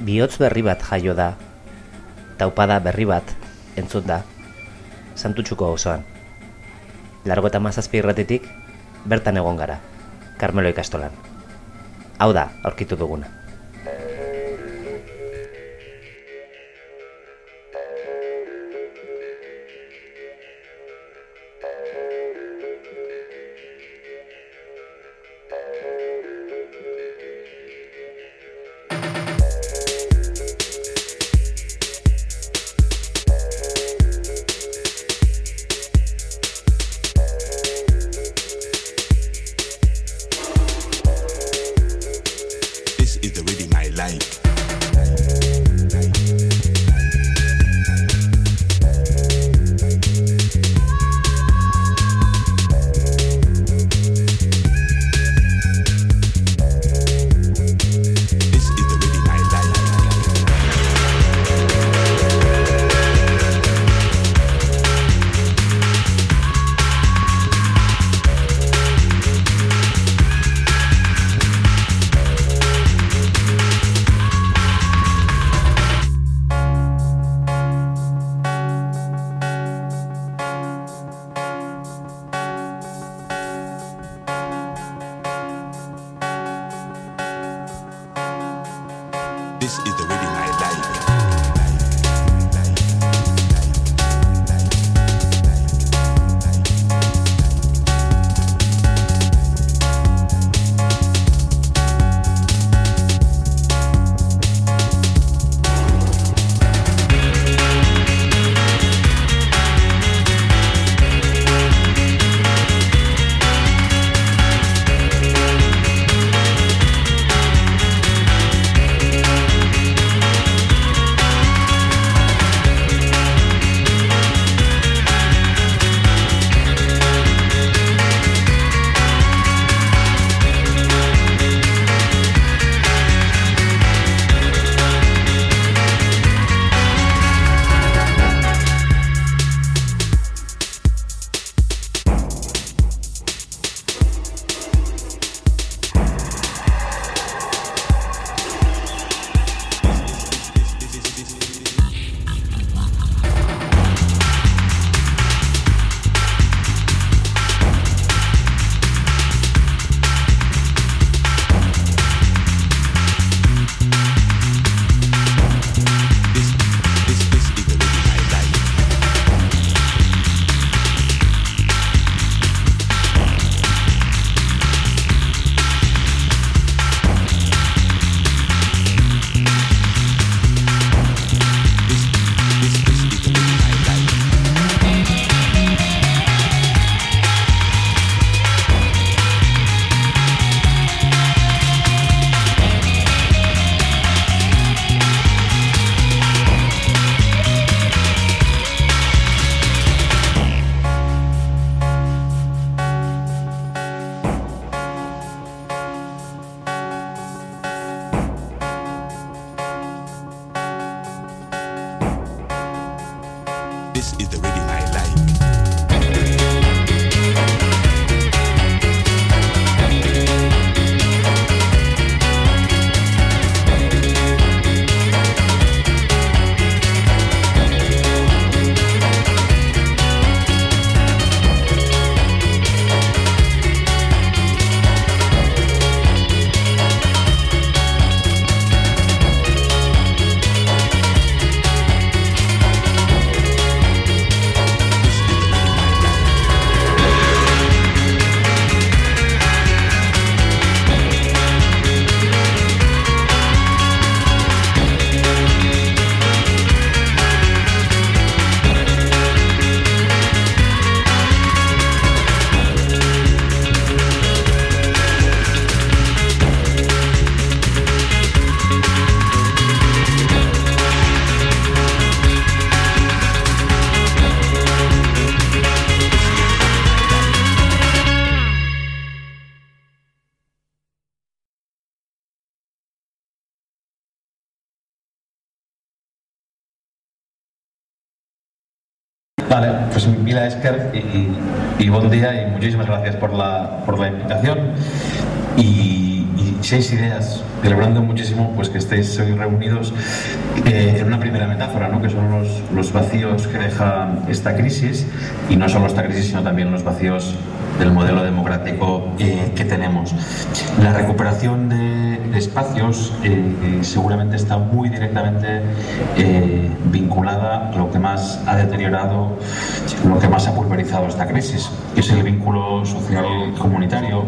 bihotz berri bat jaio da, taupada berri bat entzut da, santutxuko osoan. Largo eta mazazpi irratitik, bertan egon gara, Carmelo ikastolan. Hau da, aurkitu duguna. This is the rhythm Mila Esker y, y buen día y muchísimas gracias por la, por la invitación. Y, y- seis ideas, celebrando muchísimo pues que estéis hoy reunidos eh, en una primera metáfora, ¿no? que son los, los vacíos que deja esta crisis, y no solo esta crisis, sino también los vacíos del modelo democrático eh, que tenemos. La recuperación de, de espacios eh, eh, seguramente está muy directamente eh, vinculada a lo que más ha deteriorado, lo que más ha pulverizado esta crisis, que es el vínculo social comunitario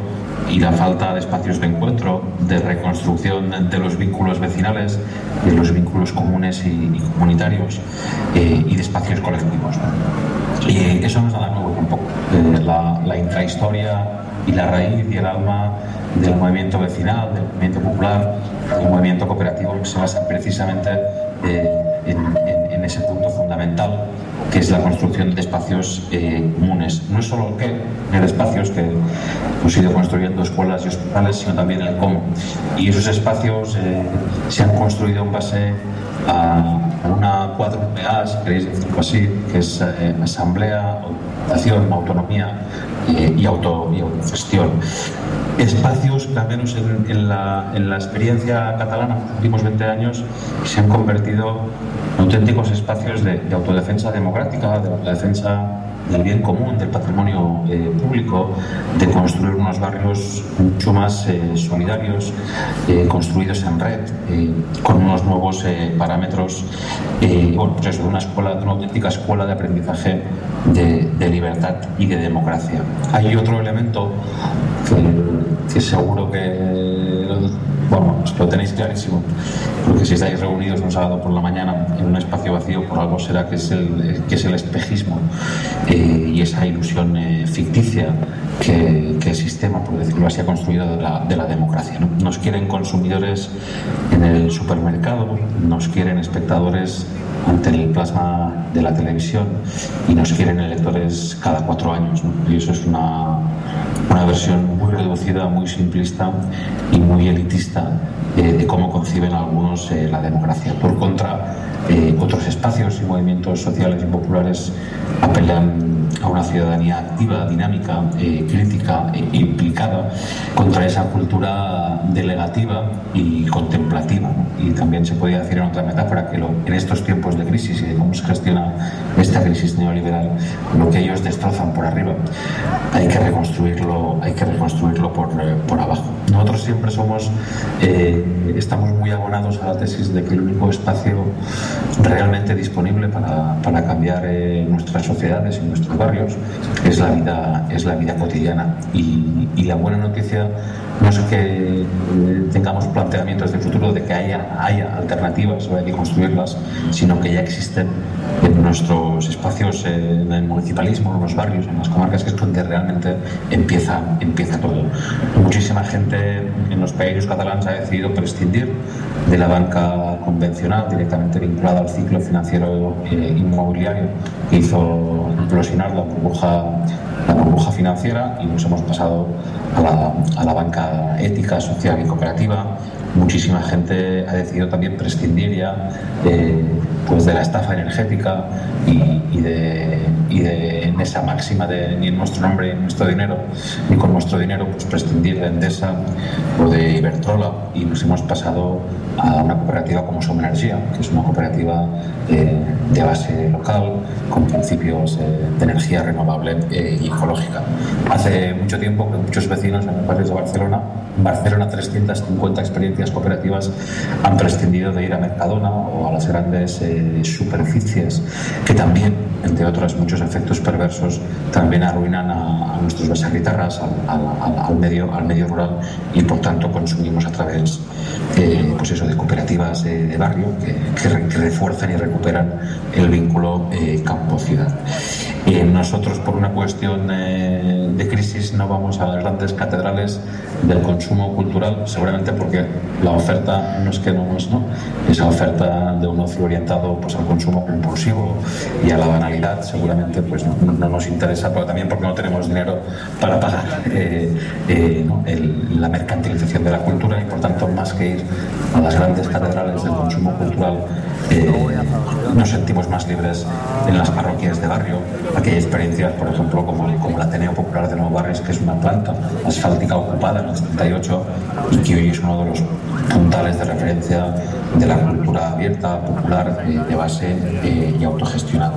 y la falta de espacios de encuentro, de reconstrucción de los vínculos vecinales, de los vínculos comunes y, comunitarios eh, y de espacios colectivos. Y eso no es nada nuevo tampoco. Eh, la, la intrahistoria y la raíz y el alma del movimiento vecinal, del movimiento popular, del movimiento cooperativo se basa precisamente eh, en, en- en ese punto fundamental que es la construcción de espacios eh, comunes. No es solo el qué, tener espacios que hemos ido construyendo escuelas y hospitales, sino también el cómo. Y esos espacios eh, se han construido en base a, una cuádruple A, si queréis decirlo así, que es eh, asamblea, organización, autonomía eh, y, auto, y autogestión. Espacios que al menos en, en la, en la experiencia catalana en los últimos 20 años se han convertido en auténticos espacios de, de autodefensa democrática, de autodefensa del bien común, del patrimonio eh, público, de construir unos barrios mucho más eh, solidarios, eh, construidos en red, eh, con unos nuevos parámetros, bueno, pues de una escuela, una auténtica escuela de aprendizaje de, de libertad y de democracia. Hay otro elemento que, que seguro que bueno, pues lo tenéis clarísimo, porque si estáis reunidos un sábado por la mañana en un espacio vacío, por algo será que es el, que es el espejismo eh, y esa ilusión eh, ficticia que, que el sistema, por decirlo así, ha construido de la, de la democracia. ¿no? Nos quieren consumidores en el supermercado, nos quieren espectadores ante el plasma de la televisión y nos quieren electores cada cuatro años. ¿no? Y eso es una, una versión muy reducida, muy simplista y muy elitista eh, de cómo conciben algunos eh, la democracia. Por contra, eh, otros espacios y movimientos sociales y populares apelan a una ciudadanía activa, dinámica, eh, crítica e implicada contra esa cultura delegativa y contemplativa. ¿no? Y también se podría decir en otra metáfora que lo- en estos tiempos de crisis y de cómo se gestiona esta crisis neoliberal, lo que ellos destrozan por arriba, hay que reconstruirlo, hay que reconstruirlo por, eh, por abajo. Nosotros siempre somos, eh, estamos muy abonados a la tesis de que el único espacio realmente disponible para, para cambiar eh, nuestras sociedades y nuestros barrios es la vida, es la vida cotidiana. Y, la buena noticia no es que eh, tengamos planteamientos de futuro de que haya, haya alternativas o hay que construirlas, sino que ya existen en nuestros espacios, eh, en el municipalismo, en los barrios, en las comarcas, que es donde realmente empieza, empieza todo. Muchísima gente en los países catalanes ha decidido prescindir de la banca convencional, directamente vinculada al ciclo financiero eh, inmobiliario, que hizo implosionar la burbuja, la burbuja financiera y nos hemos pasado a la, a la banca ética, social y cooperativa. Muchísima gente ha decidido también prescindir ya eh, pues de la estafa energética y, y de, y de en esa máxima de ni en nuestro nombre ni en nuestro dinero, ni con nuestro dinero, pues prescindir de Endesa o de Iberdrola y nos hemos pasado a una cooperativa como Somenergia, que es una cooperativa eh, de base local con principios eh, de energía renovable eh, y ecológica. Hace mucho tiempo que muchos vecinos en los barrios de Barcelona, en Barcelona 350 experiencias cooperativas han prescindido de ir a Mercadona o a las grandes eh, superficies que también, entre otros muchos efectos perversos, también arruinan a, nuestros basaguitarras, al, al- medio, al medio rural y por tanto consumimos a través eh, pues eso, de cooperativas de barrio que refuerzan y recuperan el vínculo eh, campo-ciudad. Eh, nosotros, por una cuestión de crisis, no vamos a las grandes catedrales del consumo cultural, seguramente porque la oferta no es que no es, ¿no? Esa oferta de un ocio orientado pues, al consumo compulsivo y a la banalidad, seguramente pues, no, no nos interesa, pero también porque no tenemos dinero para pagar eh, eh, el- la mercantilización de la cultura y, por tanto, más que ir a las grandes catedrales del consumo cultural, eh, nos sentimos más libres en las parroquias de barrio, aquella experiencia, por ejemplo, como, como el Ateneo Popular de Nuevo Barrios, que es una planta asfáltica ocupada en el 78 y que hoy es uno de los puntales de referencia de la cultura abierta, popular, eh, de base eh, y autogestionada.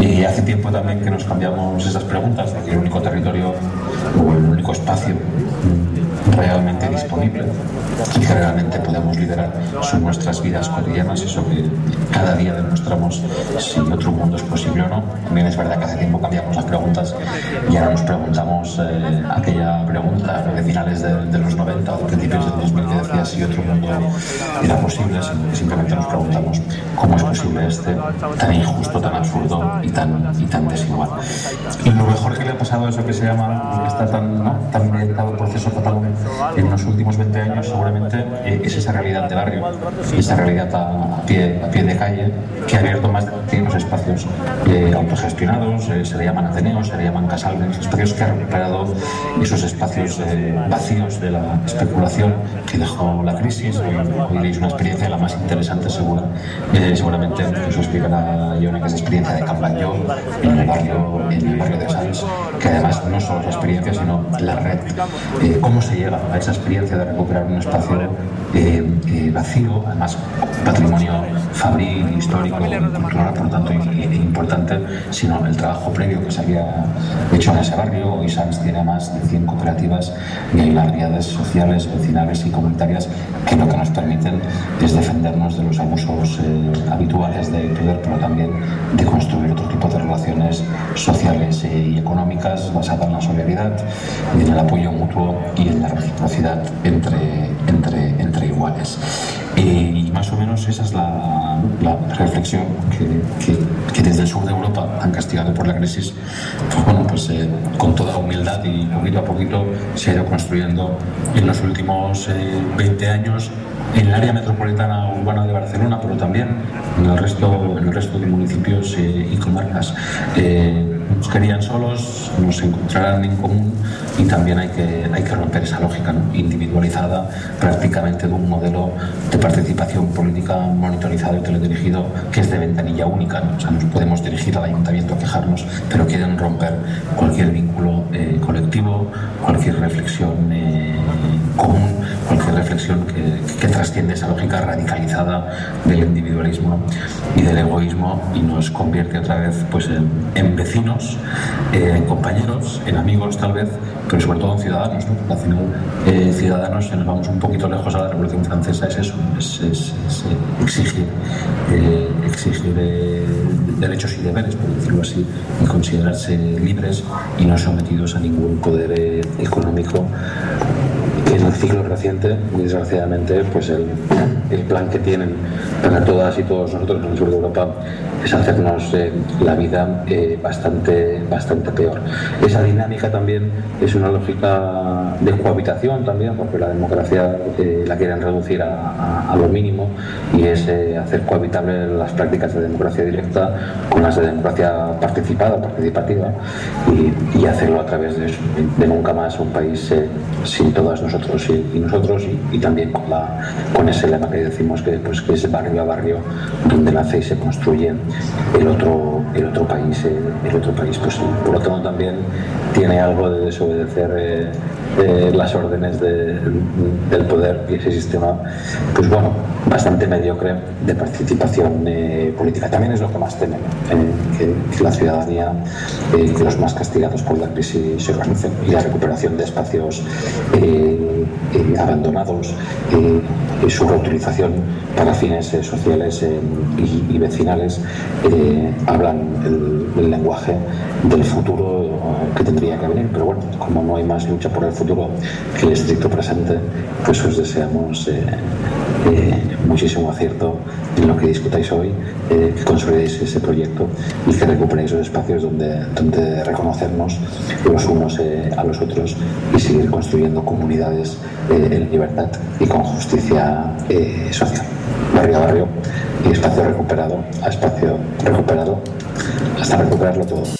Y hace tiempo también que nos cambiamos esas preguntas, de que el único territorio o el único espacio mm, realmente disponible y que realmente podemos liderar son nuestras vidas cotidianas, eso que cada día demostramos si otro mundo es posible o no. También es verdad que hace tiempo cambiamos las preguntas y ahora nos preguntamos eh, aquella pregunta de finales de, de los 90 o de principios del 2000 que decía si otro mundo era posible, simplemente nos preguntamos cómo es posible este tan injusto, tan absurdo y tan, y tan desigual. Y lo mejor que le ha pasado a eso que se llama, está tan, ¿no? tan mediatado el proceso catalán en los últimos 20 años, seguramente eh, es esa realidad de barrio, esa realidad a, a pie, a pie de calle, que ha abierto más de 100 espacios eh, autogestionados, eh, se le llaman Ateneos, se le llaman Casalves, espacios que han recuperado esos espacios eh, vacíos de la especulación que dejó la crisis. Hoy, veis una experiencia la más interesante, segura, eh, seguramente, os explicará Ione, que es experiencia de Campañó en el barrio, en el barrio de Sants, que además no solo es la experiencia, sino la red. Eh, ¿Cómo se llega a esa experiencia de recuperar un espacio eh, eh, vacío, además patrimonio fabril, histórico, cultural, por lo tanto, importante, sino el trabajo previo que se había hecho en ese barrio. Hoy Sants tiene más de 100 cooperativas y hay sociales, vecinales y comunitarias que lo que nos permiten es defendernos de los abusos habituales de poder, pero también de construir otro tipo de relaciones sociales y económicas basadas en la solidaridad, en el apoyo mutuo y en la reciprocidad entre, entre, entre iguales. Eh, y más o menos esa es la, la reflexión que, que- que desde el sur de Europa, tan castigado por la crisis, pues bueno, pues eh, con toda humildad y poquito a poquito se ha ido construyendo en los últimos eh, 20 años en el área metropolitana urbana de Barcelona, pero también en el resto, en el resto de municipios eh, y comarcas. Nos querían solos, nos encontrarán en común y también hay que, hay que romper esa lógica ¿no? individualizada prácticamente de un modelo de participación política monitorizado y teledirigido que es de ventanilla única. ¿no? O sea, nos podemos dirigir al ayuntamiento a quejarnos, pero quieren romper cualquier vínculo eh, colectivo, cualquier reflexión eh, reflexión que, que trasciende esa lógica radicalizada del individualismo y del egoísmo y nos convierte otra vez pues, en, en vecinos, eh, en compañeros, en amigos tal vez, pero sobre todo en ciudadanos. ¿no? Porque al final, eh, ciudadanos, si nos vamos un poquito lejos a la Revolución Francesa, es eso, es, es- es, eh, exigir, eh, exigir eh, derechos y deberes, por decirlo así, y considerarse libres y no sometidos a ningún poder eh, económico en el ciclo reciente, desgraciadamente, pues el, el plan que tienen para todas y todos nosotros en el sur de Europa es hacernos eh, la vida eh, bastante, bastante peor. Esa dinámica también es una lógica de cohabitación también, porque la democracia eh, la quieren reducir a, lo mínimo y es hacer cohabitable las prácticas de democracia directa con las de democracia participada, participativa y, hacerlo a través de, de nunca más un país sin todas nosotros y, nosotros y, también con, la, con ese lema que decimos que, pues, que es barrio a barrio donde nace y se construye el otro, el otro país, eh, el otro país posible. Por lo tanto también tiene algo de desobedecer eh, eh, las órdenes de- del poder y ese sistema, pues bueno, bastante mediocre de participación eh, política. También es lo que más temen, eh, que, la ciudadanía, eh, que los más castigados por la crisis se organicen y la recuperación de espacios eh, abandonados eh, su reutilización para fines eh, sociales y, vecinales hablan el, el lenguaje del futuro que tendría que venir. Pero bueno, como no hay más lucha por el futuro que el estricto presente, pues os deseamos muchísimo acierto en lo que discutáis hoy, eh, que consolidéis ese proyecto y que recuperéis los espacios donde, reconocernos los unos eh, a los otros y seguir construyendo comunidades eh, en libertad y con justicia social. Barrio a barrio y espacio recuperado a espacio recuperado hasta recuperarlo todo.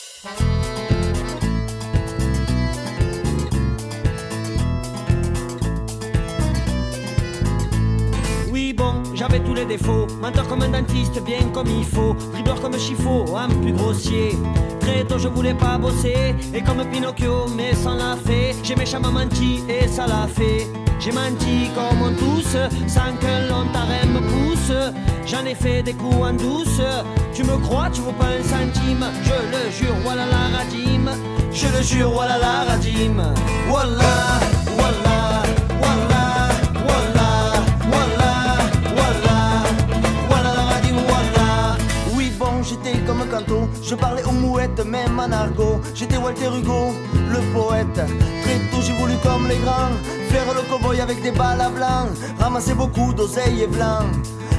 Menteur comme un dentiste, bien comme il faut. Dribbleur comme Chifo, un plus grossier. Très tôt, je voulais pas bosser. Et comme Pinocchio, mais sans la fée. J'ai méchamment menti et ça l'a fait. J'ai menti comme on tous, sans que l'on me pousse. J'en ai fait des coups en douce. Tu me crois, tu vaux pas un centime. Je le jure, voilà la radime. Je le jure, voilà la radime. Voilà, voilà, Je parlais aux mouettes même en argot J'étais Walter Hugo, le poète. Très tôt j'ai voulu comme les grands Faire le cowboy avec des balles à blanc. Ramasser beaucoup d'oseilles et blanc.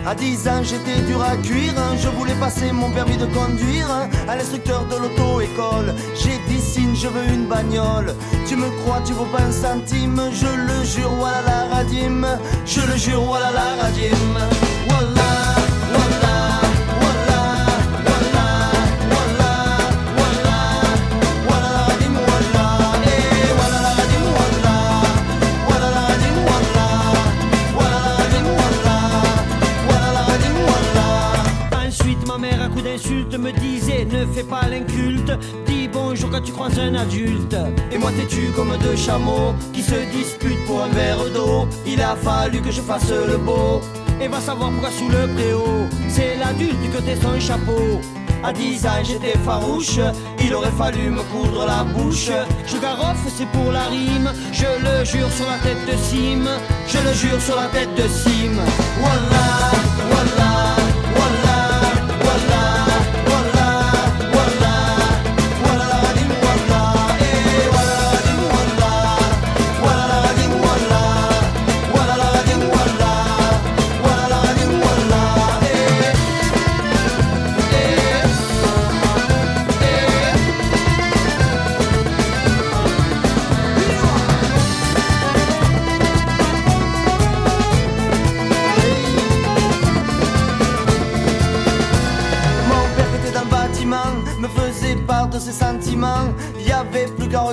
À 10 ans j'étais dur à cuire Je voulais passer mon permis de conduire À l'instructeur de l'auto-école. J'ai dit signe je veux une bagnole. Tu me crois tu vaux pas un centime. Je le jure voilà la radime Je le jure voilà la radime me disait Ne fais pas l'inculte, dis bonjour quand tu croises un adulte. Et moi, têtu comme deux chameaux qui se disputent pour un verre d'eau? Il a fallu que je fasse le beau. Et va savoir pourquoi sous le préau, c'est l'adulte que t'es son chapeau. À 10 ans j'étais farouche, il aurait fallu me coudre la bouche. Je garoffe, c'est pour la rime, je le jure sur la tête de Sim, je le jure sur la tête de Sim. Voilà, voilà,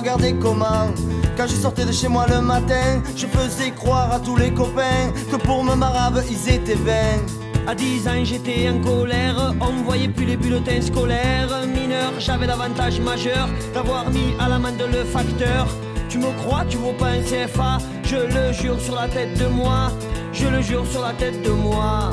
regarder comment. Quand je sortais de chez moi le matin, je faisais croire à tous les copains que pour me marave ils étaient vains. À 10 ans j'étais en colère, on voyait plus les bulletins scolaires. Mineur, j'avais l'avantage majeur d'avoir mis à l'amende le facteur. Tu me crois, tu vaux pas un CFA, je le jure sur la tête de moi, je le jure sur la tête de moi.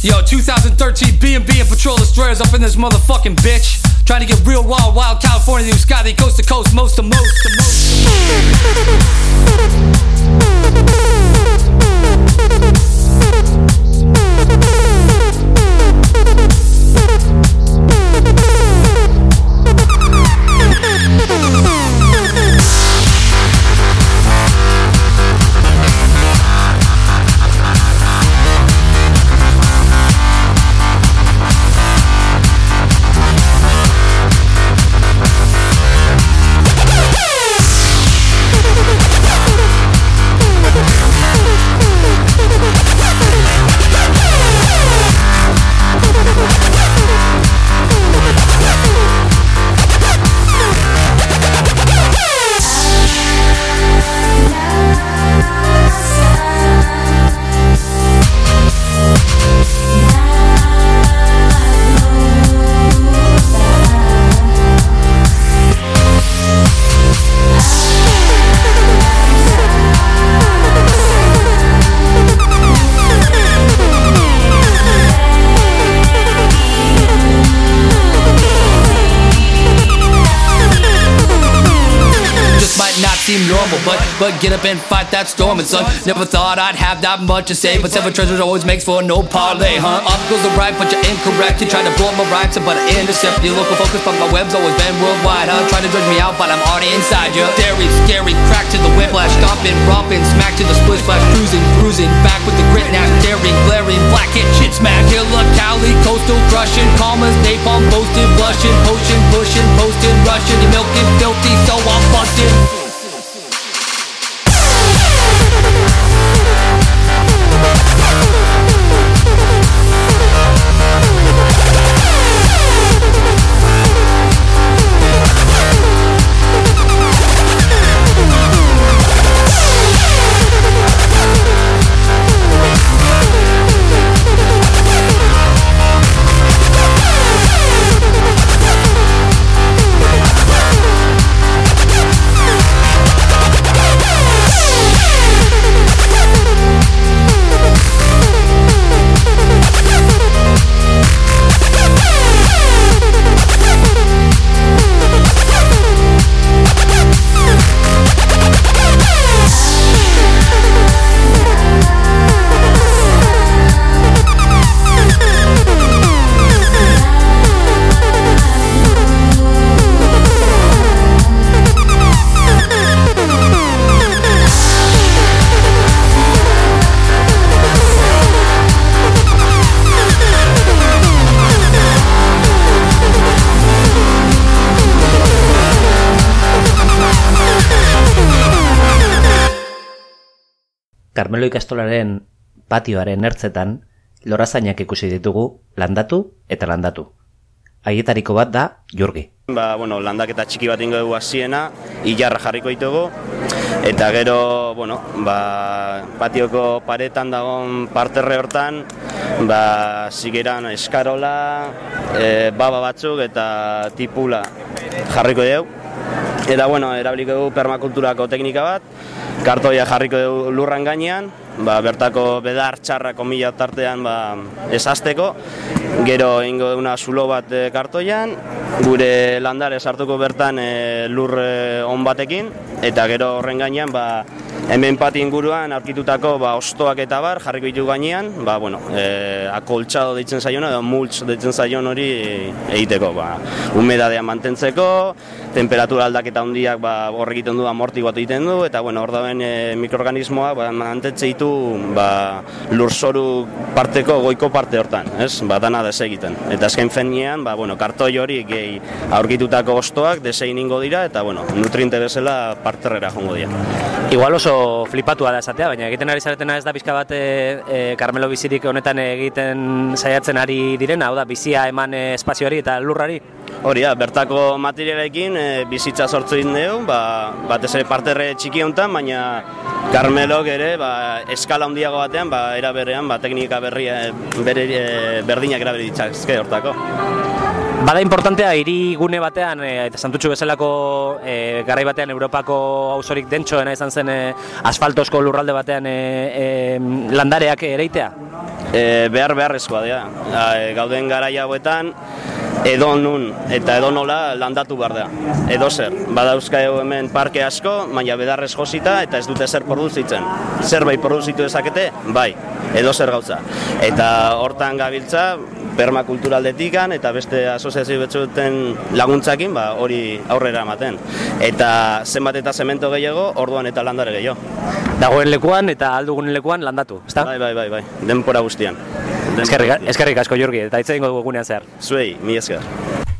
Yo, 2013 B&B and Patrol Destroyers up in this motherfucking bitch. Trying to get real wild, wild California, New Scotty, coast to coast, most to most to most. This but get up and fight that storm and son. Never thought I'd have that much to say, but seven treasures always makes for no parlay, huh? Goes the right, but you're incorrect. You try to blow up my rights, but I intercept your local focus, but my web's always been worldwide, huh? Try to judge me out, but I'm already inside you. Dairy, scary, crack to the whiplash, stomping, romping, smack to the split splash, cruising, cruising, back with the grit now, daring, glaring, black hit, shit smack, killer, Cali, coastal, crushing, commas, napalm, posted, blushing, potion, pushing, posted, rushing, milking, filthy, so I'm busted. Karmelo ikastolaren patioaren ertzetan lorazainak ikusi ditugu landatu eta landatu. Haietariko bat da Jurgi. Ba, bueno, landaketa txiki bat ingo dugu hasiena, ilarra jarriko ditugu, eta gero, bueno, ba, patioko paretan dagoen parterre hortan, ba, zigeran eskarola, e, baba batzuk eta tipula jarriko dugu. Eta, bueno, erabiliko dugu permakulturako teknika bat, kartoia jarriko dugu lurran gainean, ba, bertako bedar txarrako mila tartean ba, esazteko, gero ingo duguna zulo bat e, kartoian, gure landare sartuko bertan e, lur e, on batekin, eta gero horren gainean ba, hemen pati inguruan aurkitutako ba, ostoak eta bar jarriko ditu gainean, ba, bueno, e, akoltxado deitzen zaiona edo multz deitzen zaion hori egiteko, ba, humedadea mantentzeko, temperatura aldaketa handiak ba, horrek egiten du amorti bat egiten du, eta bueno, hor dauen e, mikroorganismoak ba, mantentze ditu ba, lurzoru parteko goiko parte hortan, ez? Ba, dana desegiten. Eta azken fenean, ba, bueno, kartoi hori gehi aurkitutako ostoak desegin ingo dira, eta bueno, nutriente bezala parterrera jongo dira. Igual oso flipatua da esatea, baina egiten ari zaretena ez da pixka bat e, e, Carmelo bizirik honetan egiten saiatzen ari direna, hau da, bizia eman e, espazioari eta lurrari? Hori da, bertako materialekin e, bizitza sortzu egin dugu, ba, batez ere parterre txiki honetan, baina Carmelok ere ba, eskala handiago batean, ba, era berean, ba, teknika berria, bere, e, berdinak erabili ditzazke hortako. Bada importantea hiri gune batean e, eta santutxu bezalako e, garai batean Europako auzorik dentsoena izan zen e, asfaltosko lurralde batean e, e, landareak ereitea? e, behar beharrezkoa dira. E, gauden garaia hauetan, edo nun eta edo nola landatu behar da. Edo zer, badauzka hemen parke asko, baina bedarrez josita eta ez dute zer produzitzen. Zerbait produzitu dezakete, bai, edo zer gauza. Eta hortan gabiltza, permakulturaldetikan eta beste asoziazio betzuten laguntzakin ba, hori aurrera ematen. Eta zenbat eta zemento gehiago, orduan eta landare gehiago. Dagoen lekuan eta aldugun lekuan landatu, ezta? Bai, bai, bai, bai, denpora guztian. Denpora Eskerrik, guztian. eskerrik asko Jurgi, eta hitz egingo dugu gunean zehar. Zuei, mi ですよ。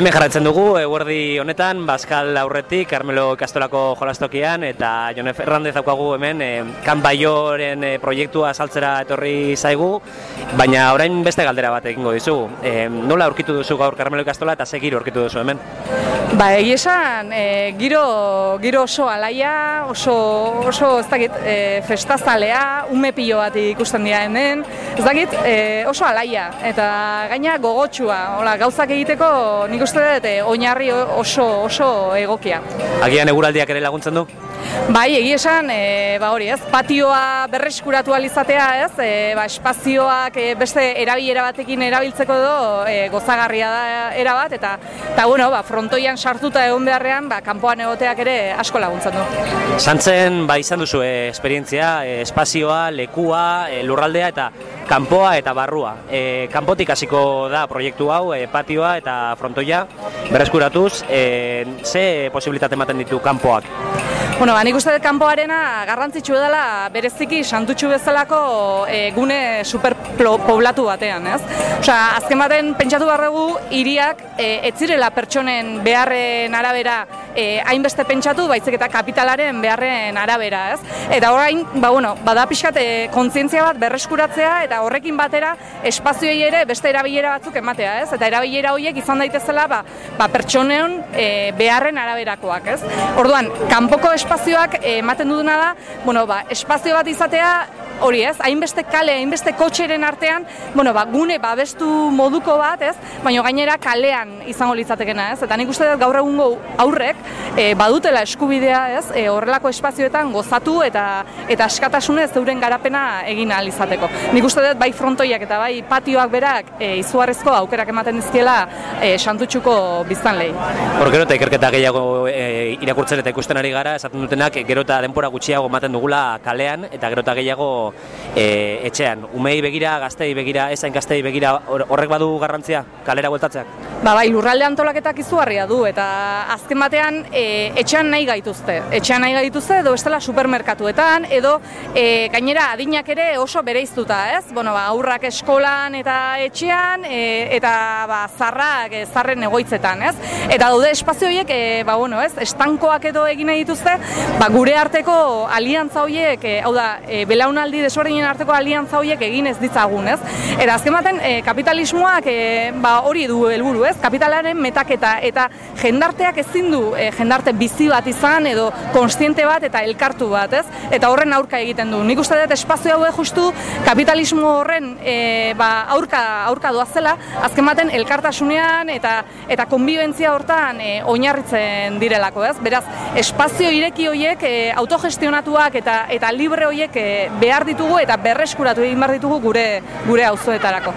Hemen jarraitzen dugu, eguerdi honetan, Baskal aurretik, Carmelo Kastolako jolastokian, eta Jone Ferrandez daukagu hemen, e, kan baioren eh, proiektua saltzera etorri zaigu, baina orain beste galdera bat egingo dizugu. E, nola aurkitu duzu gaur Carmelo Kastola eta ze giro aurkitu duzu hemen? Ba, egia esan, e, giro, giro oso alaia, oso, oso ez dakit, e, festazalea, ume pilo bat ikusten dira hemen, ez dakit, e, oso alaia, eta gaina gogotxua, hola, gauzak egiteko nik uste dut e, oinarri oso, oso egokia. Agian eguraldiak ere laguntzen du? Bai, egia esan, e, ba hori ez, patioa berreskuratu alizatea ez, e, ba, espazioak e, beste erabilera batekin erabiltzeko edo e, gozagarria da erabat, eta, eta bueno, ba, frontoian sartuta egon beharrean, ba, kanpoan egoteak ere asko laguntzen du. Santzen, ba, izan duzu e, esperientzia, e, espazioa, lekua, e, lurraldea eta kanpoa eta barrua. E, kanpotik hasiko da proiektu hau, e, patioa eta frontoia, berreskuratuz, e, ze posibilitate ematen ditu kanpoak? Bueno, ba, nik uste dut kanpoarena garrantzitsu dela bereziki santutxu bezalako e, gune superpoblatu batean, ez? Osea, azken baten pentsatu barregu hiriak e, ez zirela pertsonen beharren arabera e, hainbeste pentsatu, baizik eta kapitalaren beharren arabera, ez? Eta orain, ba, bueno, bada pixkat e, kontzientzia bat berreskuratzea eta horrekin batera espazioei ere beste erabilera batzuk ematea, ez? Eta erabilera horiek izan daitezela ba, ba pertsoneon e, beharren araberakoak, ez? Orduan, kanpoko espazioak eh, ematen duduna da, bueno, ba, espazio bat izatea hori ez, hainbeste kale, hainbeste kotxeren artean, bueno, ba, gune babestu moduko bat, ez, baina gainera kalean izango litzatekena, ez, eta nik uste dut gaur egungo aurrek e, badutela eskubidea, ez, e, horrelako espazioetan gozatu eta eta askatasunez euren garapena egin ahal izateko. Nik uste dut bai frontoiak eta bai patioak berak e, izugarrezko aukerak ematen dizkiela e, santutxuko biztanlei. Hor gero eta ikerketa gehiago e, irakurtzen eta ikusten ari gara, esaten dutenak gero eta denpora gutxiago ematen dugula kalean eta gero eta gehiago well. E, etxean. Umei begira, gaztei begira, ezain gaztei begira, hor- horrek badu garrantzia, kalera bueltatzeak? Ba bai, lurralde antolaketak izugarria du eta azken batean e, etxean nahi gaituzte. Etxean nahi gaituzte edo bestela supermerkatuetan edo e, gainera adinak ere oso bereiztuta, ez? Bueno, ba, aurrak eskolan eta etxean e, eta ba, zarrak e, zarren egoitzetan, ez? Eta daude espazio horiek, e, ba, bueno, ez? Estankoak edo egin nahi dituzte, ba, gure arteko aliantza horiek, e, hau da, e, belaunaldi desberdinen arteko aliantza horiek egin ez ditzagun, ez? Eta azken baten, e, kapitalismoak e, ba, hori du helburu, ez? Kapitalaren metaketa eta jendarteak ezin du e, jendarte bizi bat izan edo konstiente bat eta elkartu bat, ez? Eta horren aurka egiten du. Nik uste dut espazio hauek justu kapitalismo horren e, ba, aurka aurka doazela, azken baten elkartasunean eta eta konbibentzia hortan e, oinarritzen direlako, ez? Beraz, espazio ireki horiek e, autogestionatuak eta eta libre horiek e, behar ditugu eta berreskuratu egin behar ditugu gure gure auzoetarako.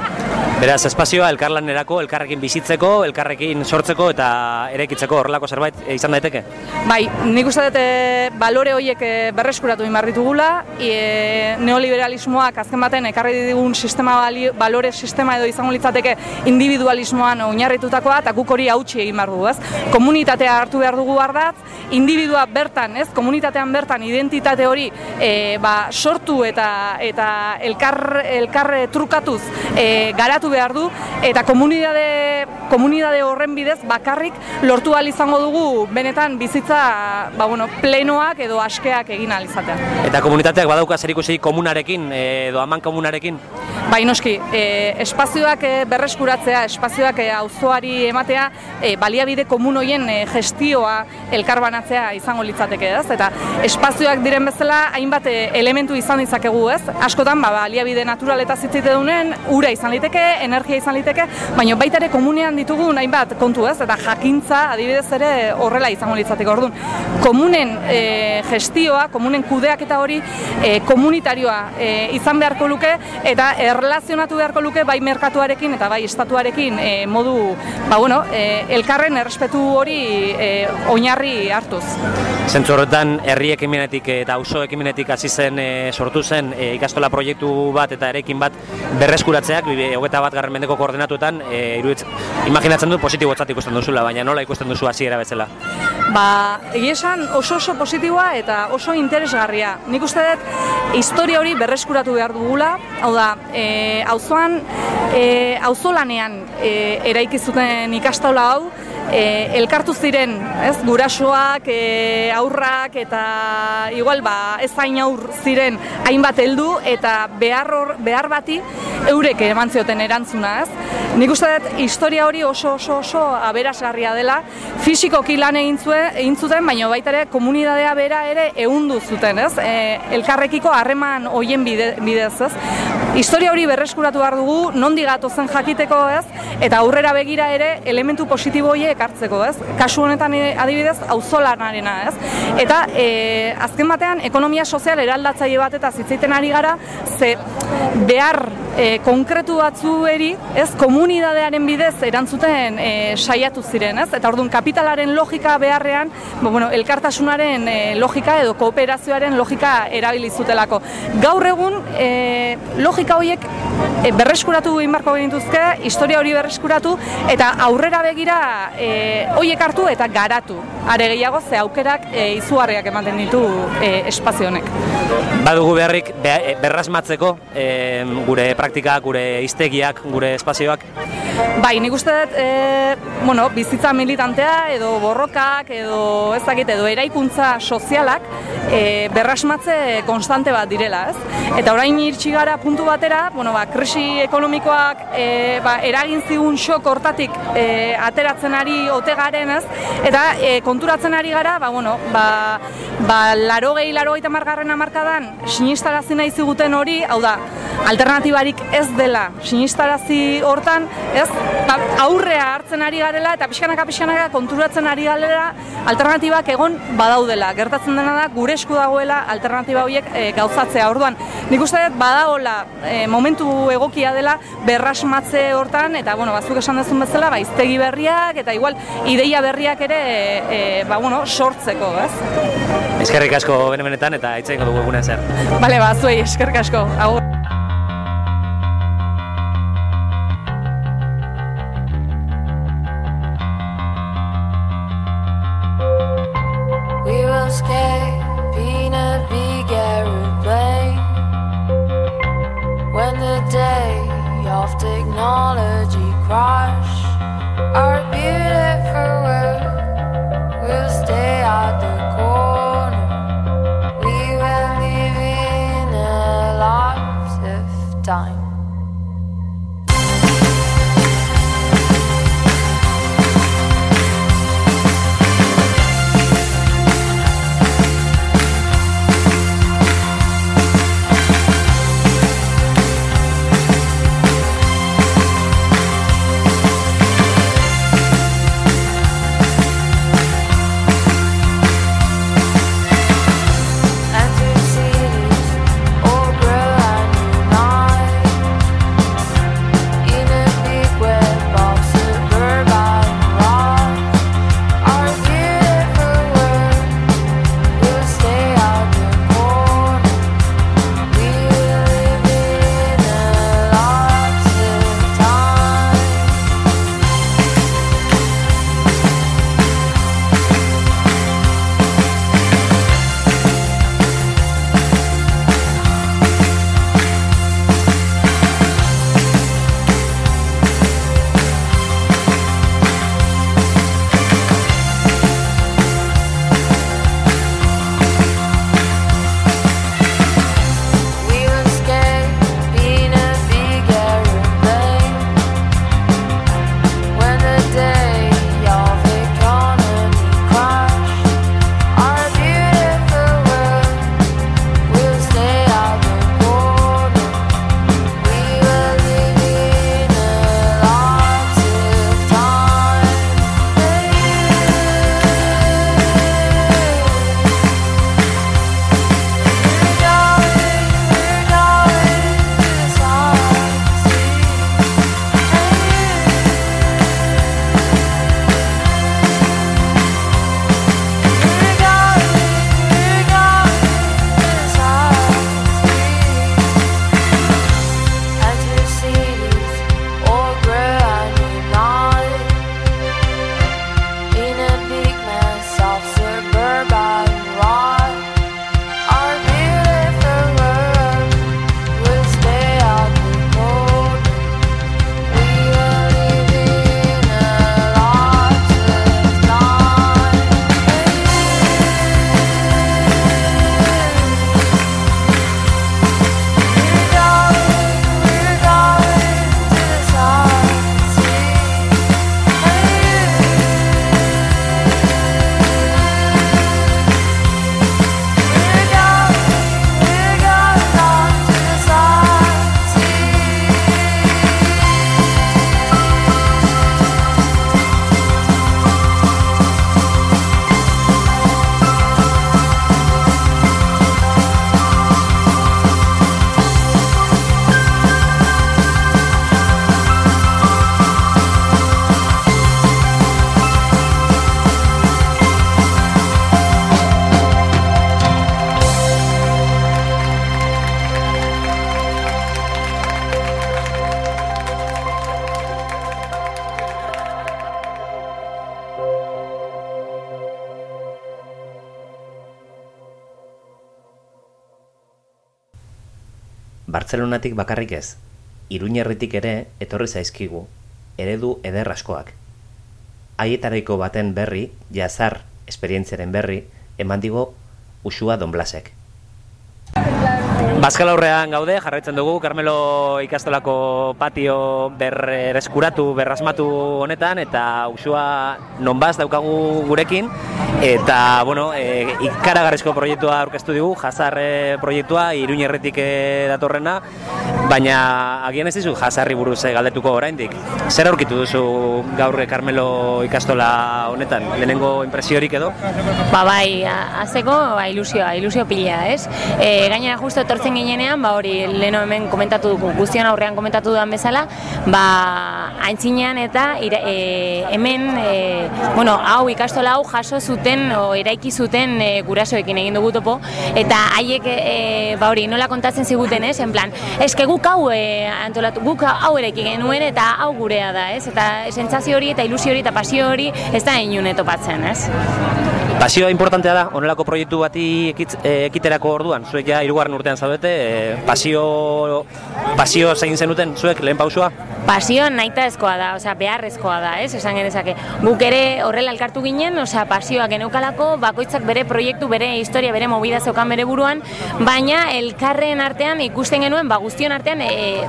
Beraz, espazioa elkarlanerako, elkarrekin bizitzeko, elkarrekin sortzeko eta eraikitzeko horrelako zerbait e, izan daiteke? Bai, nik uste dut e, balore horiek e, berreskuratu egin behar ditugula, e, neoliberalismoak azken baten ekarri digun sistema balore sistema edo izango litzateke individualismoan oinarritutakoa eta guk hori hautsi egin behar dugu, ez? Komunitatea hartu behar dugu ardatz, individua bertan, ez? Komunitatean bertan identitate hori e, ba, sortu eta eta elkar, elkar trukatuz e, garatu behar du eta komunitate komunitate horren bidez bakarrik lortu ahal izango dugu benetan bizitza ba, bueno, plenoak edo askeak egin ahal izatea. Eta komunitateak badauka zerikusi komunarekin e, edo aman komunarekin? Bai, noski, e, espazioak e, berreskuratzea, espazioak e, auzoari ematea, e, baliabide komun hoien e, gestioa elkarbanatzea izango litzateke, ez? Eta espazioak diren bezala hainbat e, elementu izan ditzakegu, ez? Askotan, ba, baliabide natural eta zitzitedunen ura izan liteke, energia izan liteke, baina baita ere komunean ditugu hainbat kontu, ez? Eta jakintza adibidez ere horrela izango litzateke. Orduan, komunen e, gestioa, komunen kudeaketa hori e, komunitarioa e, izan beharko luke eta erlazionatu beharko luke bai merkatuarekin eta bai estatuarekin e, modu ba, bueno, e, elkarren errespetu hori e, oinarri hartuz. Zentzu horretan, herri ekimenetik eta auzo ekimenetik hasi zen e, sortu zen e, ikastola proiektu bat eta erekin bat berreskuratzeak, hogeta bat garren mendeko koordinatuetan, e, iruditzen, imaginatzen du positibotzat ikusten duzula, baina nola ikusten duzu hasiera bezala? Ba, esan oso oso positiboa eta oso interesgarria. Nik uste dut historia hori berreskuratu behar dugula, hau da, e, auzoan, e, auzolanean e, eraiki zuten ikastola hau, e, elkartu ziren, ez, gurasoak, e, aurrak eta igual ba, ez hain aur ziren hainbat heldu eta behar, hor, behar bati eurek eman zioten erantzuna, ez? Nik uste dut historia hori oso oso oso aberasgarria dela, fisikoki lan egin zuen, egin zuten, baina baita ere komunitatea bera ere ehundu zuten, ez? E, elkarrekiko harreman hoien bide, bidez, ez? Historia hori berreskuratu behar dugu, nondi zen jakiteko, ez? Eta aurrera begira ere elementu positibo horiek hartzeko, ez? Kasu honetan e, adibidez auzolanarena, ez? Eta e, azken batean ekonomia sozial eraldatzaile bat eta zitzaiten ari gara, ze behar e, konkretu batzueri, ez, komunidadearen bidez erantzuten e, saiatu ziren, ez? Eta orduan kapitalaren logika beharrean, ba, bueno, elkartasunaren e, logika edo kooperazioaren logika erabili zutelako. Gaur egun e, logika horiek e, berreskuratu egin beharko genituzke, historia hori berreskuratu eta aurrera begira e, horiek hartu eta garatu. Are gehiago ze aukerak e, izugarriak ematen ditu e, espazio honek. Badugu beharrik be, e, berrasmatzeko e, gure praktika, gure hiztegiak, gure espazioak? Bai, nik uste dut, e, bueno, bizitza militantea edo borrokak edo ez dakit edo eraikuntza sozialak e, berrasmatze konstante bat direla, ez? Eta orain irtsi gara puntu batera, bueno, ba, krisi ekonomikoak e, ba, eragin zigun xok hortatik e, ateratzen ari ote garen, ez? Eta e, konturatzen ari gara, ba, bueno, ba, ba, laro gehi, laro gehi tamargarren amarkadan sinistarazi nahi ziguten hori, hau da, alternatibarik ez dela sinistarazi hortan, ez? Ba, aurrea hartzen ari garela eta pixkanaka pixkanaka konturatzen ari garela alternatibak egon badaudela. Gertatzen dena da gure esku dagoela alternatiba horiek e, gauzatzea. Orduan, nik uste dut badagola e, momentu egokia dela berrasmatze hortan eta bueno, bazuk esan dezun bezala, ba hiztegi berriak eta igual ideia berriak ere e, ba, bueno, sortzeko, ez? Eskerrik asko bene-benetan eta itzaiko dugu egunean zer. Bale, ba, zuei, eskerrik asko. Agur. We will escape in a big aeroplane when the day of technology crash. beautiful. Bartzelonatik bakarrik ez, Iruñerritik ere etorri zaizkigu, eredu eder askoak. Haietariko baten berri, jazar esperientziaren berri, eman digo Usua Don Blasek. Bazkal aurrean gaude, jarraitzen dugu, Carmelo ikastolako patio berreskuratu, berrasmatu honetan, eta usua nonbaz daukagu gurekin, eta, bueno, e, ikaragarrizko proiektua aurkeztu digu, jazarre proiektua, iruñerretik e, datorrena, baina agian ez dizu jazarri buruz e, galdetuko oraindik. Zer aurkitu duzu gaur e, Carmelo ikastola honetan, lehenengo impresiorik edo? Ba bai, a- azteko ba, ilusioa, ilusio pila, ez? E, gainera justo etortzen ginenean, ba hori, leno hemen komentatu dugu, guztion aurrean komentatu dudan bezala, ba aintzinean eta ira, e, hemen, e, bueno, hau ikastola hau jaso zuten, o eraiki zuten e, gurasoekin egin dugu topo, eta haiek, e, ba hori, nola kontatzen ziguten, ez? En plan, eske guk hau e, antolatu, guk hau eraiki genuen eta hau gurea da, ez? Eta sentsazio hori eta ilusio hori eta pasio hori ez da inune topatzen, ez? Pasioa importantea da, honelako proiektu bati ekitz, e, ekiterako orduan, zuek ja hirugarren urtean zaudete, e, pasio, pasio zein zenuten zuek lehen pausua? Pasioa nahitaezkoa da, osea, beharrezkoa da, ez, esan genezake. Guk ere horrela elkartu ginen, osea, pasioa geneukalako, bakoitzak bere proiektu, bere historia, bere movida zeukan bere buruan, baina elkarren artean ikusten genuen, ba, guztion artean, e,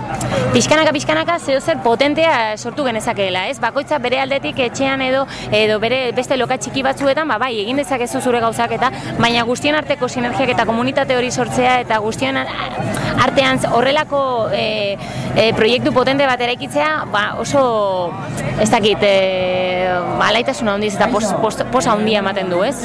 pixkanaka, pixkanaka, zeo zer potentea sortu genezakeela, ez? Bakoitzak bere aldetik etxean edo, edo bere beste loka txiki batzuetan, ba, bai, egin dezakezu zure gauzak eta, baina guztion arteko sinergiak eta komunitate hori sortzea eta guztion artean horrelako e, e, proiektu potente bat eraikitzea, ba, oso, ez dakit, e, alaitasuna handiz eta pos, pos, posa handia ematen du, ez?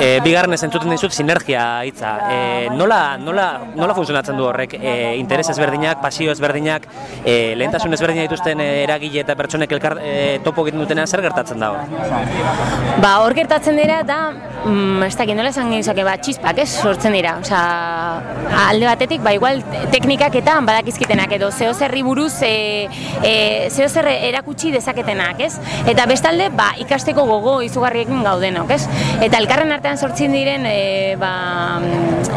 E, bigarren ez entzuten dizut sinergia hitza. E, nola, nola, nola funtzionatzen du horrek? E, interes ezberdinak, pasio ezberdinak, e, lehentasun ezberdinak dituzten eragile eta pertsonek elkar e, topo egiten dutenean zer gertatzen dago? Ba, hor gertatzen dira da, mm, ez dakit nola esan genizake, ba, txispak, ez, sortzen dira. Osea, alde batetik, ba, igual teknikak eta badakizkitenak edo zeo zerri buruz e, e, zeo zer erakutsi dezaketenak, ez? Eta bestalde, ba, ikasteko gogo izugarriekin gaudenok, ez? Eta elkarren artean sortzen diren e, ba,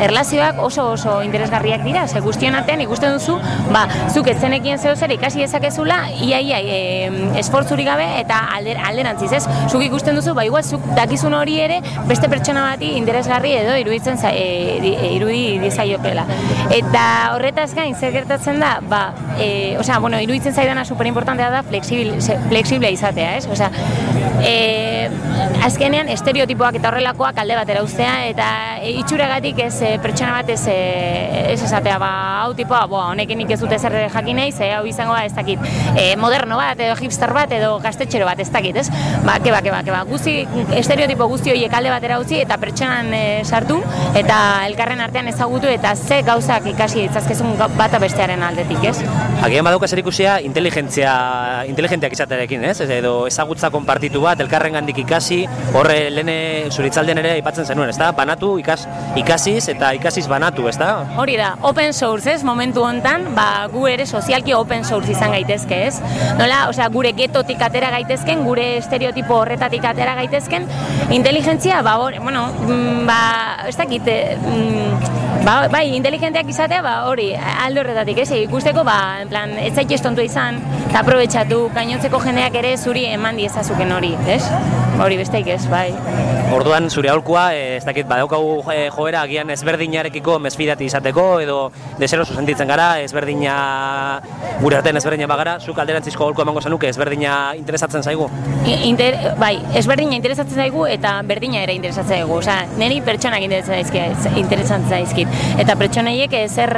erlazioak oso oso interesgarriak dira, ze guztion artean ikusten duzu, ba, zuk ez zenekien zeo zer ikasi dezakezula, ia, ia, e, esfortzurik gabe eta alder, alderantziz, ez? Zuk ikusten duzu, ba, igual, zuk dakizun hori ere, beste pertsona bati interesgarri edo iruditzen za, e, di- irudi dizaiokela. Eta horretaz gain, zer gertatzen da, ba, e, osea, bueno, iruditzen zaidana superimportantea da flexibil, se- flexible izatea, ez? Osea, e, azkenean estereotipoak eta horrelakoak alde batera uztea eta e, itxuragatik ez e, pertsona bat ez, e, ez esatea ba hau tipoa, bo, honekin ez dute zer jakin nahi, ze hau izango da ez dakit e, moderno bat edo hipster bat edo gaztetxero bat ez dakit, ez? Ba, keba, keba, keba, guzti, estereotipo guzti horiek alde batera utzi eta pertsonan e, sartu eta elkarren artean ezagutu eta ze gauzak ikasi ditzazkezun bata bestearen aldetik, ez? Agian badauka zer ikusia inteligentzia, inteligentiak izatearekin, ez? Ez Edo ezagutza konpartitu bat, elkarren gandik ikasi, horre lehene zuritzalden ere aipatzen zenuen, ezta? Banatu, ikas, ikasiz eta ikasiz banatu, ezta? Hori da, open source, ez, momentu hontan, ba, gu ere sozialki open source izan gaitezke, ez? Nola, osea, gure getotik atera gaitezken, gure estereotipo horretatik atera gaitezken, inteligentzia, ba, hori, bueno, mm, ba, ez dakit, mm, ba, bai, inteligenteak izatea, ba, hori, alde horretatik, ez, ikusteko, ba, en plan, ez zait estontu izan, eta aprobetsatu, gainontzeko jendeak ere zuri eman diezazuken hori, ez? Hori besteik ez, bai. Orduan zure aholkua, eh, ez dakit, badaukagu eh, joera agian ezberdinarekiko mesfidati izateko edo deseroso sentitzen gara, ezberdina gure artean ezberdina bagara, zuk alderantzizko aholkua emango zenuke ezberdina interesatzen zaigu. Inter, bai, ezberdina interesatzen zaigu eta berdina ere interesatzen zaigu. Osea, niri pertsonak interesatzen zaizkit, interesatzen zaizkit. Eta pertsonaiek zer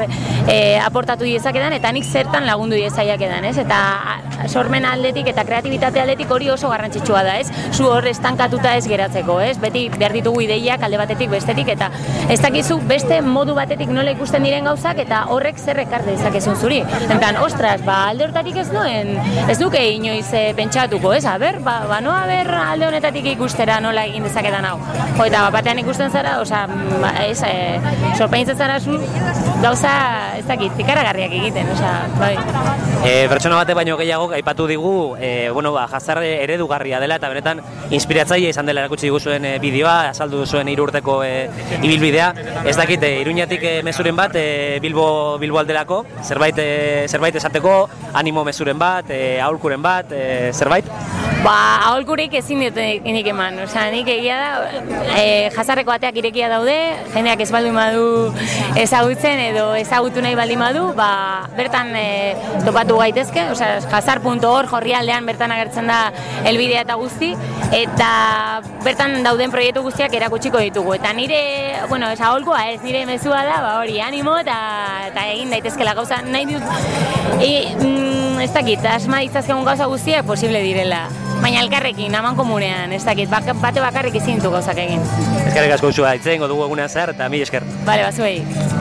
eh, aportatu diezakedan eta nik zertan lagundu diezaiakedan, ez? Eta sormen aldetik eta kreatibitate aldetik hori oso garrantzitsua da, ez? Zu hor estankatuta ez geratzeko, ez? Beti behar ditugu ideiak alde batetik bestetik eta ez dakizu beste modu batetik nola ikusten diren gauzak eta horrek zer ekar dezakezun zuri. En plan, ostras, ba, alde hortatik ez nuen, ez duke inoiz eh, pentsatuko, ez? Aber, ba, ba noa ber alde honetatik ikustera nola egin dezakedan hau. Jo, eta bat batean ikusten zara, osea, ba, ez, e, sorpaintzen zara zu, gauza, ez dakit, ikaragarriak egiten, osea, bai. E, pertsona bate baino gehiago aipatu digu, e, bueno, ba, jazar eredugarria dela eta benetan inspiratzaile izan dela erakutsi diguzuen e, bideoa, azaldu zuen hiru urteko e, ibilbidea. Ez dakit, e, Iruñatik e, mezuren bat, e, Bilbo, Bilbo aldelako, zerbait, e, zerbait esateko, animo mezuren bat, e, aholkuren bat, e, zerbait? Ba, aholkurik ezin dut nik eman, osea, nik egia da, e, jazarreko ateak irekia daude, jendeak ez baldin badu ezagutzen edo ezagutu nahi baldin badu, ba, bertan e, topatu gaitezke, osea, jazar.org jorrialdean bertan agertzen da elbidea eta guzti, eta bertan dauden proiektu guztiak erakutsiko ditugu. Eta nire, bueno, ez aholkoa ez, nire mezua da, ba, hori, animo eta, eta egin daitezkela gauza, nahi dut, e, mm, ez dakit, asma ditzazkegun gauza guztiak posible direla. Baina elkarrekin, aman komunean, ez dakit, bak, bate bakarrik ezin ditu gauzak egin. Eskerrik asko usua, itzen dugu eguna zer eta mi esker. Bale, bazuei.